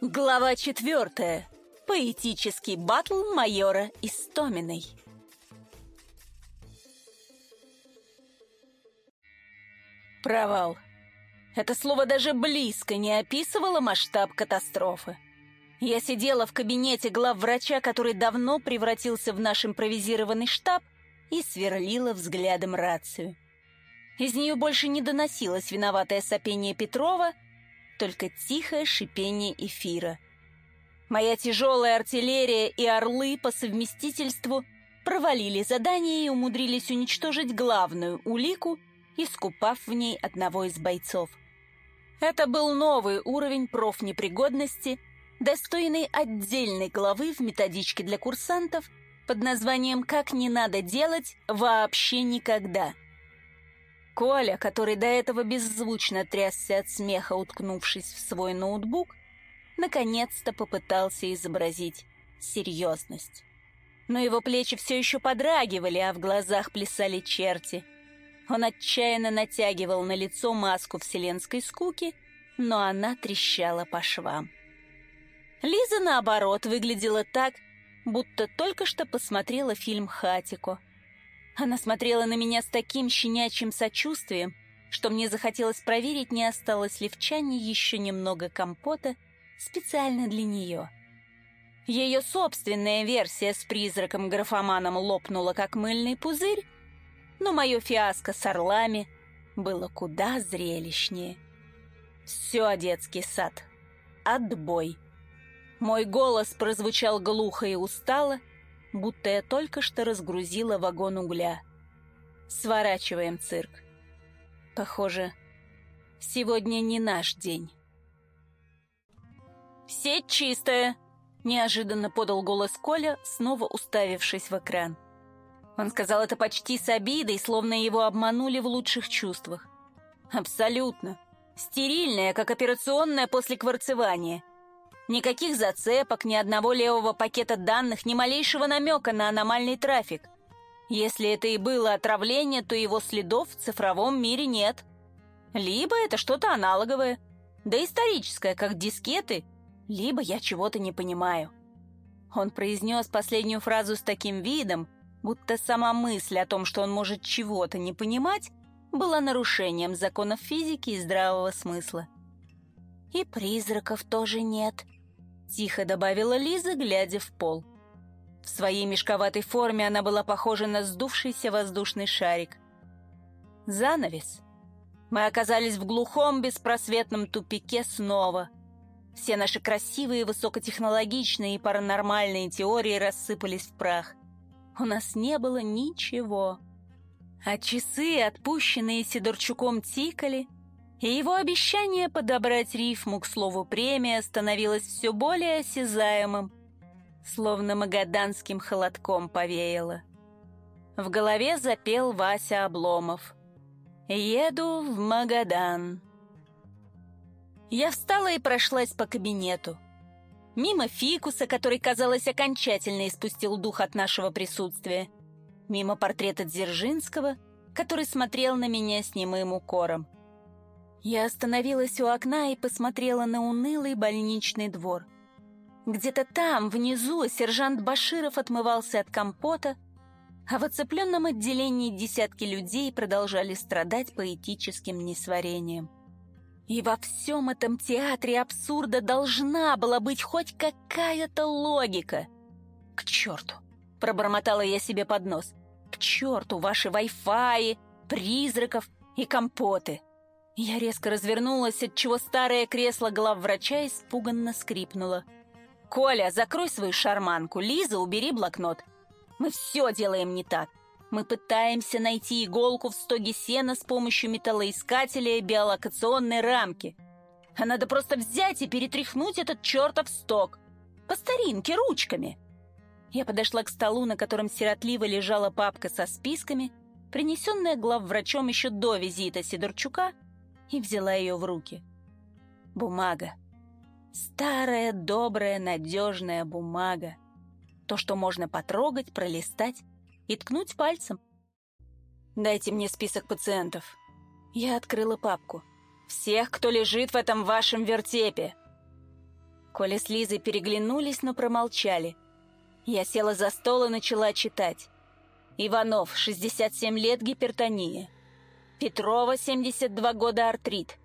Глава четвертая. Поэтический батл майора Истоминой. Провал. Это слово даже близко не описывало масштаб катастрофы. Я сидела в кабинете главврача, который давно превратился в наш импровизированный штаб, и сверлила взглядом рацию. Из нее больше не доносилось виноватое сопение Петрова, только тихое шипение эфира. Моя тяжелая артиллерия и орлы по совместительству провалили задание и умудрились уничтожить главную улику, искупав в ней одного из бойцов. Это был новый уровень профнепригодности, достойный отдельной главы в методичке для курсантов под названием «Как не надо делать вообще никогда». Коля, который до этого беззвучно трясся от смеха, уткнувшись в свой ноутбук, наконец-то попытался изобразить серьезность. Но его плечи все еще подрагивали, а в глазах плясали черти. Он отчаянно натягивал на лицо маску вселенской скуки, но она трещала по швам. Лиза, наоборот, выглядела так, будто только что посмотрела фильм «Хатико», она смотрела на меня с таким щенячьим сочувствием, что мне захотелось проверить, не осталось ли в чане еще немного компота специально для нее. Ее собственная версия с призраком-графоманом лопнула, как мыльный пузырь, но мое фиаско с орлами было куда зрелищнее. Все детский сад. Отбой. Мой голос прозвучал глухо и устало, будто я только что разгрузила вагон угля. Сворачиваем цирк. Похоже, сегодня не наш день. «Сеть чистая!» — неожиданно подал голос Коля, снова уставившись в экран. Он сказал это почти с обидой, словно его обманули в лучших чувствах. «Абсолютно. Стерильная, как операционная после кварцевания. Никаких зацепок, ни одного левого пакета данных, ни малейшего намека на аномальный трафик. Если это и было отравление, то его следов в цифровом мире нет. Либо это что-то аналоговое, да историческое, как дискеты, либо я чего-то не понимаю. Он произнес последнюю фразу с таким видом, будто сама мысль о том, что он может чего-то не понимать, была нарушением законов физики и здравого смысла. «И призраков тоже нет», Тихо добавила Лиза, глядя в пол. В своей мешковатой форме она была похожа на сдувшийся воздушный шарик. Занавес. Мы оказались в глухом, беспросветном тупике снова. Все наши красивые, высокотехнологичные и паранормальные теории рассыпались в прах. У нас не было ничего. А часы, отпущенные Сидорчуком, тикали — и его обещание подобрать рифму к слову «премия» становилось все более осязаемым, словно магаданским холодком повеяло. В голове запел Вася Обломов. «Еду в Магадан». Я встала и прошлась по кабинету. Мимо фикуса, который, казалось, окончательно испустил дух от нашего присутствия. Мимо портрета Дзержинского, который смотрел на меня с немым укором. Я остановилась у окна и посмотрела на унылый больничный двор. Где-то там, внизу, сержант Баширов отмывался от компота, а в оцепленном отделении десятки людей продолжали страдать поэтическим несварением. И во всем этом театре абсурда должна была быть хоть какая-то логика. «К черту!» — пробормотала я себе под нос. «К черту ваши вай-фаи, призраков и компоты!» Я резко развернулась, отчего старое кресло главврача испуганно скрипнуло. «Коля, закрой свою шарманку, Лиза, убери блокнот. Мы все делаем не так. Мы пытаемся найти иголку в стоге сена с помощью металлоискателя и биолокационной рамки. А надо просто взять и перетряхнуть этот чертов сток. По старинке, ручками». Я подошла к столу, на котором сиротливо лежала папка со списками, принесенная главврачом еще до визита Сидорчука, и взяла ее в руки. Бумага. Старая, добрая, надежная бумага. То, что можно потрогать, пролистать и ткнуть пальцем. «Дайте мне список пациентов». Я открыла папку. «Всех, кто лежит в этом вашем вертепе». Коля с Лизой переглянулись, но промолчали. Я села за стол и начала читать. Иванов, 67 лет, гипертония. Петрова, 72 года, артрит.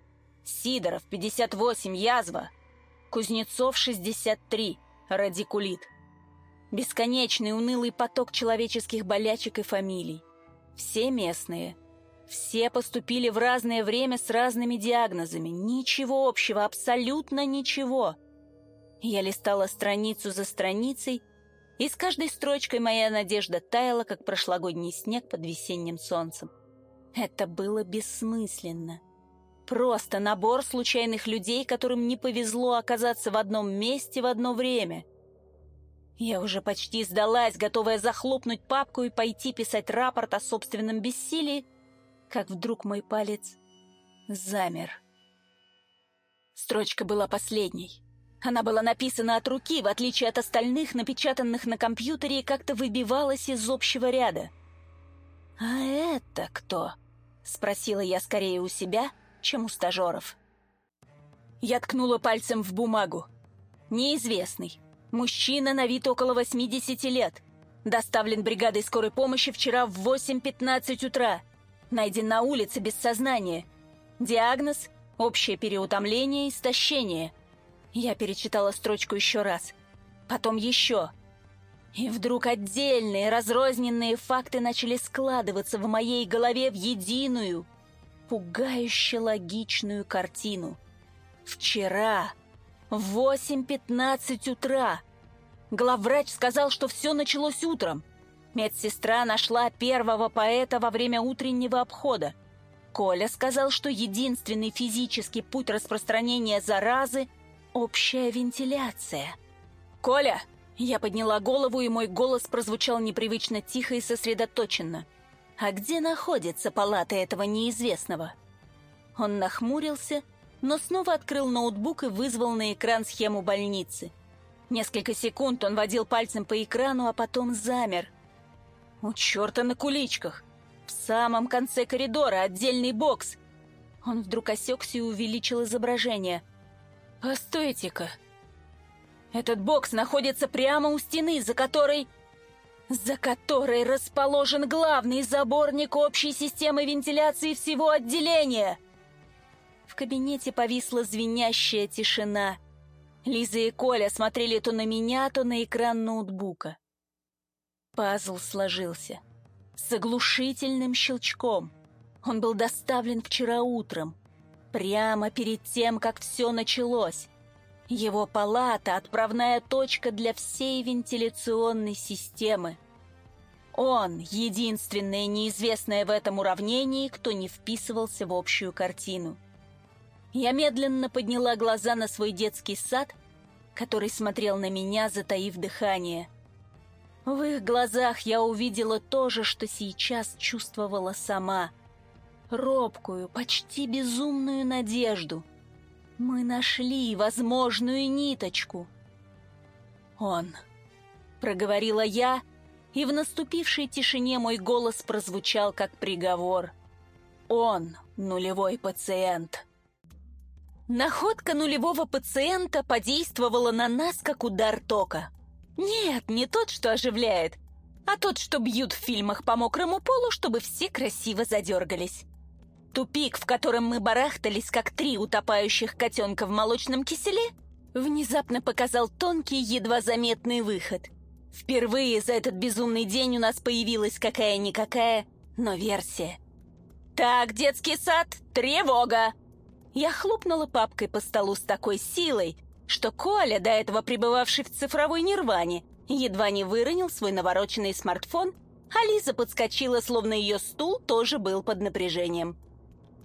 Сидоров, 58, язва. Кузнецов, 63, радикулит. Бесконечный унылый поток человеческих болячек и фамилий. Все местные. Все поступили в разное время с разными диагнозами. Ничего общего, абсолютно ничего. Я листала страницу за страницей, и с каждой строчкой моя надежда таяла, как прошлогодний снег под весенним солнцем. Это было бессмысленно. Просто набор случайных людей, которым не повезло оказаться в одном месте в одно время. Я уже почти сдалась, готовая захлопнуть папку и пойти писать рапорт о собственном бессилии, как вдруг мой палец замер. Строчка была последней. Она была написана от руки, в отличие от остальных, напечатанных на компьютере, и как-то выбивалась из общего ряда. «А это кто?» — спросила я скорее у себя, чем у стажеров. Я ткнула пальцем в бумагу. «Неизвестный. Мужчина на вид около 80 лет. Доставлен бригадой скорой помощи вчера в 8.15 утра. Найден на улице без сознания. Диагноз — общее переутомление и истощение». Я перечитала строчку еще раз. Потом еще. И вдруг отдельные, разрозненные факты начали складываться в моей голове в единую, пугающе логичную картину. Вчера, в 8.15 утра, главврач сказал, что все началось утром. Медсестра нашла первого поэта во время утреннего обхода. Коля сказал, что единственный физический путь распространения заразы — Общая вентиляция. «Коля!» Я подняла голову, и мой голос прозвучал непривычно тихо и сосредоточенно. «А где находится палата этого неизвестного?» Он нахмурился, но снова открыл ноутбук и вызвал на экран схему больницы. Несколько секунд он водил пальцем по экрану, а потом замер. «У черта на куличках! В самом конце коридора отдельный бокс!» Он вдруг осекся и увеличил изображение – «Постойте-ка! Этот бокс находится прямо у стены, за которой... за которой расположен главный заборник общей системы вентиляции всего отделения!» В кабинете повисла звенящая тишина. Лиза и Коля смотрели то на меня, то на экран ноутбука. Пазл сложился. С оглушительным щелчком. Он был доставлен вчера утром. Прямо перед тем, как все началось. Его палата — отправная точка для всей вентиляционной системы. Он — единственное неизвестное в этом уравнении, кто не вписывался в общую картину. Я медленно подняла глаза на свой детский сад, который смотрел на меня, затаив дыхание. В их глазах я увидела то же, что сейчас чувствовала сама — робкую, почти безумную надежду. Мы нашли возможную ниточку. «Он», — проговорила я, и в наступившей тишине мой голос прозвучал как приговор. «Он — нулевой пациент». Находка нулевого пациента подействовала на нас, как удар тока. Нет, не тот, что оживляет, а тот, что бьют в фильмах по мокрому полу, чтобы все красиво задергались. Тупик, в котором мы барахтались, как три утопающих котенка в молочном киселе, внезапно показал тонкий, едва заметный выход. Впервые за этот безумный день у нас появилась какая-никакая, но версия. «Так, детский сад, тревога!» Я хлопнула папкой по столу с такой силой, что Коля, до этого пребывавший в цифровой нирване, едва не выронил свой навороченный смартфон, а Лиза подскочила, словно ее стул тоже был под напряжением.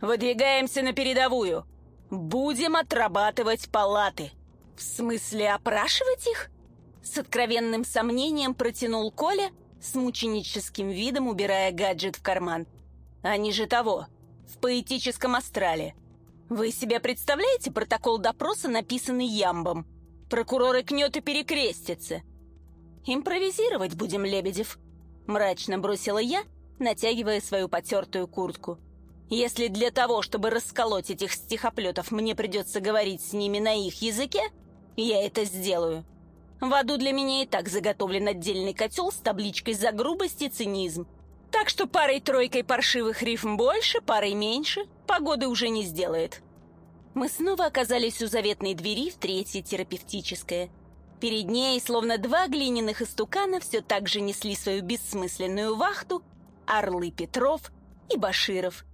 Выдвигаемся на передовую. Будем отрабатывать палаты. В смысле, опрашивать их? С откровенным сомнением протянул Коля, с мученическим видом убирая гаджет в карман. Они же того, в поэтическом астрале. Вы себе представляете протокол допроса, написанный ямбом? Прокуроры кнет и перекрестится. Импровизировать будем, Лебедев. Мрачно бросила я, натягивая свою потертую куртку. Если для того, чтобы расколоть этих стихоплетов, мне придется говорить с ними на их языке, Я это сделаю. В аду для меня и так заготовлен отдельный котел с табличкой за грубость и цинизм. Так что парой-тройкой паршивых рифм больше, парой меньше, погоды уже не сделает. Мы снова оказались у заветной двери в третье терапевтическое. Перед ней, словно два глиняных истукана, все так же несли свою бессмысленную вахту орлы Петров и Баширов.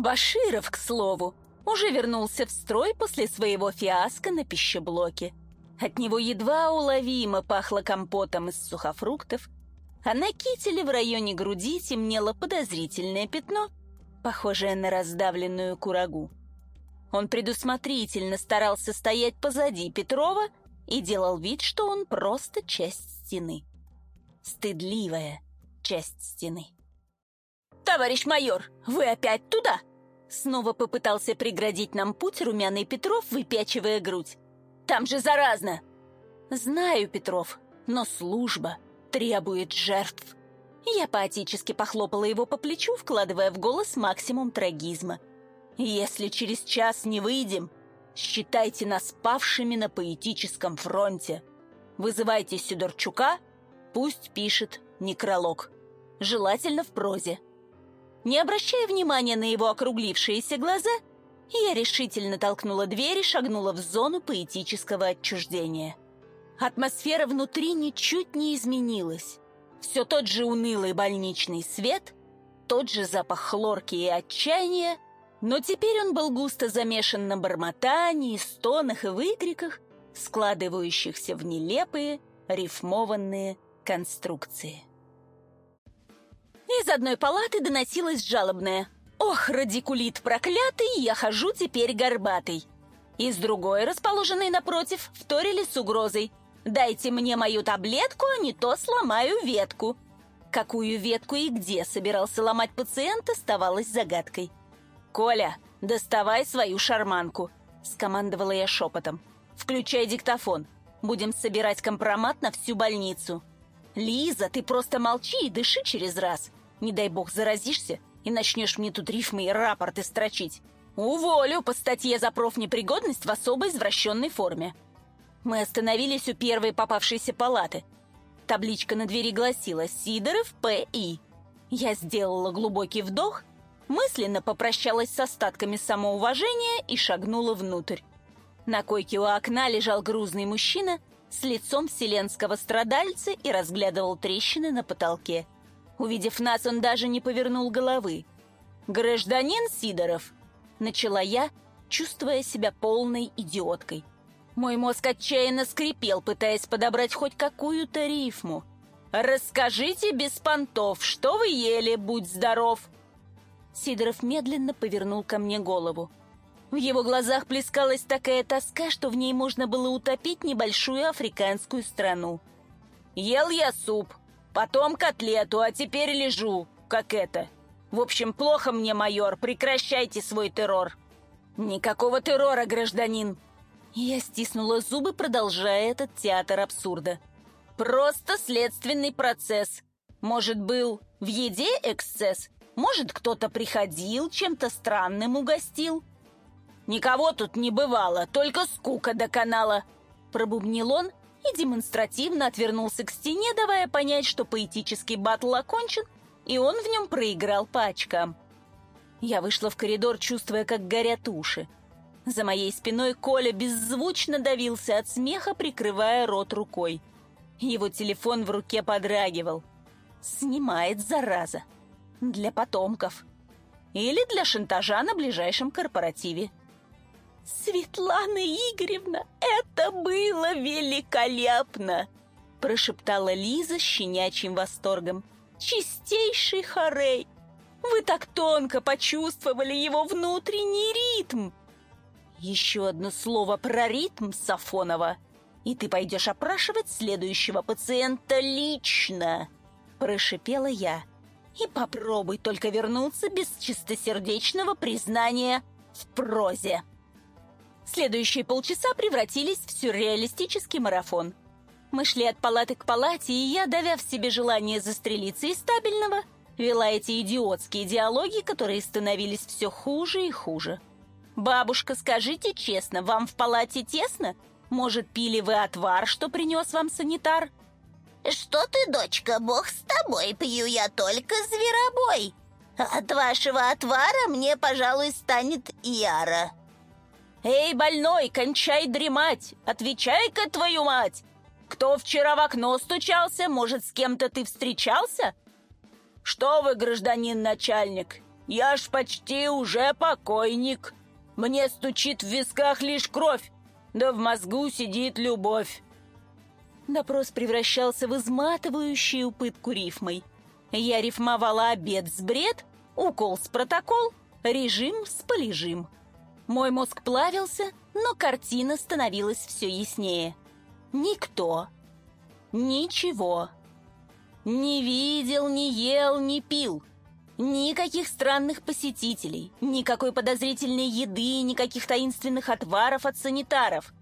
Баширов, к слову, уже вернулся в строй после своего фиаско на пищеблоке. От него едва уловимо пахло компотом из сухофруктов, а на кителе в районе груди темнело подозрительное пятно, похожее на раздавленную курагу. Он предусмотрительно старался стоять позади Петрова и делал вид, что он просто часть стены. Стыдливая часть стены. «Товарищ майор, вы опять туда?» Снова попытался преградить нам путь румяный Петров, выпячивая грудь. Там же заразно!» «Знаю, Петров, но служба требует жертв». Я поотически похлопала его по плечу, вкладывая в голос максимум трагизма. «Если через час не выйдем, считайте нас павшими на поэтическом фронте. Вызывайте Сидорчука, пусть пишет некролог. Желательно в прозе». Не обращая внимания на его округлившиеся глаза, я решительно толкнула дверь и шагнула в зону поэтического отчуждения. Атмосфера внутри ничуть не изменилась. Все тот же унылый больничный свет, тот же запах хлорки и отчаяния, но теперь он был густо замешан на бормотании, стонах и выкриках, складывающихся в нелепые, рифмованные конструкции. Из одной палаты доносилось жалобное – Ох, радикулит проклятый, я хожу теперь горбатый. Из другой, расположенной напротив, вторили с угрозой. Дайте мне мою таблетку, а не то сломаю ветку. Какую ветку и где собирался ломать пациент, оставалось загадкой. «Коля, доставай свою шарманку», — скомандовала я шепотом. «Включай диктофон. Будем собирать компромат на всю больницу». «Лиза, ты просто молчи и дыши через раз. Не дай бог заразишься, и начнешь мне тут рифмы и рапорты строчить. Уволю по статье за профнепригодность в особо извращенной форме. Мы остановились у первой попавшейся палаты. Табличка на двери гласила «Сидоров П.И». Я сделала глубокий вдох, мысленно попрощалась с остатками самоуважения и шагнула внутрь. На койке у окна лежал грузный мужчина с лицом вселенского страдальца и разглядывал трещины на потолке. Увидев нас, он даже не повернул головы. «Гражданин Сидоров!» — начала я, чувствуя себя полной идиоткой. Мой мозг отчаянно скрипел, пытаясь подобрать хоть какую-то рифму. «Расскажите без понтов, что вы ели, будь здоров!» Сидоров медленно повернул ко мне голову. В его глазах плескалась такая тоска, что в ней можно было утопить небольшую африканскую страну. «Ел я суп, Потом котлету, а теперь лежу, как это. В общем, плохо мне, майор, прекращайте свой террор. Никакого террора, гражданин. Я стиснула зубы, продолжая этот театр абсурда. Просто следственный процесс. Может, был в еде эксцесс? Может, кто-то приходил, чем-то странным угостил? Никого тут не бывало, только скука до канала. Пробубнил он и демонстративно отвернулся к стене, давая понять, что поэтический батл окончен, и он в нем проиграл по очкам. Я вышла в коридор, чувствуя, как горят уши. За моей спиной Коля беззвучно давился от смеха, прикрывая рот рукой. Его телефон в руке подрагивал. Снимает, зараза. Для потомков. Или для шантажа на ближайшем корпоративе. «Светлана Игоревна, это было великолепно!» прошептала Лиза с щенячьим восторгом. «Чистейший хорей! Вы так тонко почувствовали его внутренний ритм!» «Еще одно слово про ритм, Сафонова, и ты пойдешь опрашивать следующего пациента лично!» прошипела я. «И попробуй только вернуться без чистосердечного признания в прозе!» Следующие полчаса превратились в сюрреалистический марафон. Мы шли от палаты к палате, и я, давя в себе желание застрелиться из стабильного, вела эти идиотские диалоги, которые становились все хуже и хуже. «Бабушка, скажите честно, вам в палате тесно? Может, пили вы отвар, что принес вам санитар?» «Что ты, дочка, бог с тобой, пью я только зверобой. От вашего отвара мне, пожалуй, станет яра». «Эй, больной, кончай дремать! Отвечай-ка, твою мать! Кто вчера в окно стучался? Может, с кем-то ты встречался?» «Что вы, гражданин начальник, я ж почти уже покойник. Мне стучит в висках лишь кровь, да в мозгу сидит любовь». Допрос превращался в изматывающую пытку рифмой. Я рифмовала обед с бред, укол с протокол, режим с полежим. Мой мозг плавился, но картина становилась все яснее. Никто, ничего, не видел, не ел, не пил. Никаких странных посетителей, никакой подозрительной еды, никаких таинственных отваров от санитаров.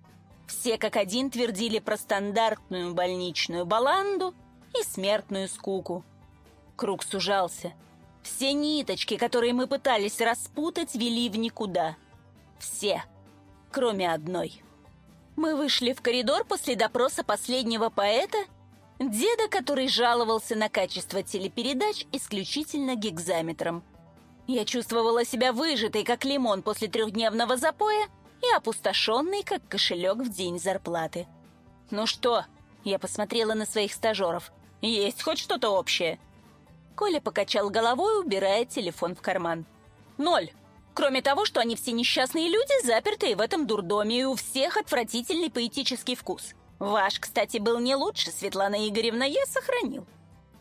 Все как один твердили про стандартную больничную баланду и смертную скуку. Круг сужался. Все ниточки, которые мы пытались распутать, вели в никуда — все, кроме одной. Мы вышли в коридор после допроса последнего поэта, деда, который жаловался на качество телепередач исключительно гигзаметром. Я чувствовала себя выжатой, как лимон после трехдневного запоя, и опустошенной, как кошелек в день зарплаты. «Ну что?» — я посмотрела на своих стажеров. «Есть хоть что-то общее?» Коля покачал головой, убирая телефон в карман. «Ноль. Кроме того, что они все несчастные люди, запертые в этом дурдоме, и у всех отвратительный поэтический вкус. Ваш, кстати, был не лучше, Светлана Игоревна, я сохранил.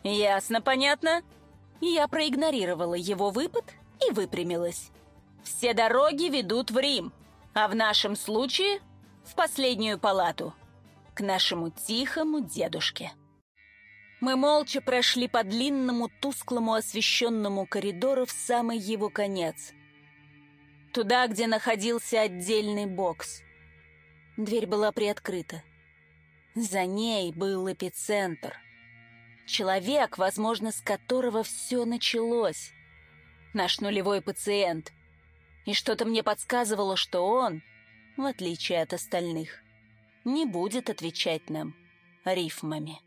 Ясно, понятно. Я проигнорировала его выпад и выпрямилась. Все дороги ведут в Рим, а в нашем случае в последнюю палату, к нашему тихому дедушке. Мы молча прошли по длинному, тусклому, освещенному коридору в самый его конец — Туда, где находился отдельный бокс. Дверь была приоткрыта. За ней был эпицентр. Человек, возможно, с которого все началось. Наш нулевой пациент. И что-то мне подсказывало, что он, в отличие от остальных, не будет отвечать нам рифмами.